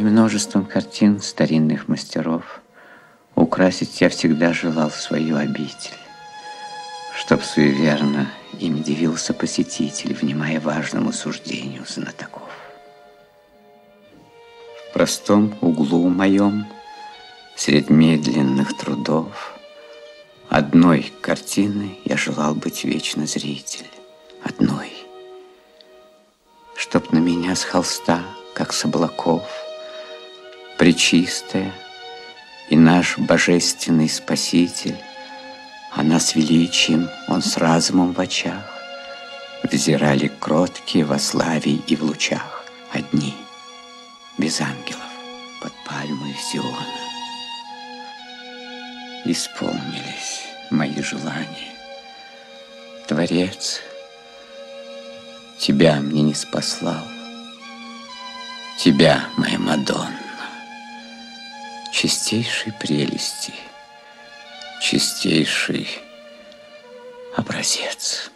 и множеством картин старинных мастеров украсить я всегда желал свою обитель, чтоб суеверно им дивился посетитель, внимая важному суждению знатоков. В простом углу моем, средь медленных трудов, Одной картины я желал быть вечно зритель, одной. Чтоб на меня с холста, как с облаков, Пречистая и наш божественный Спаситель, Она с величием, он с разумом в очах, Взирали кроткие во славе и в лучах Одни, без ангелов, под пальмой Сиона. Исполнились мои желания. Творец, тебя мне не спаслал, тебя, моя Мадонна, чистейшей прелести, чистейший образец.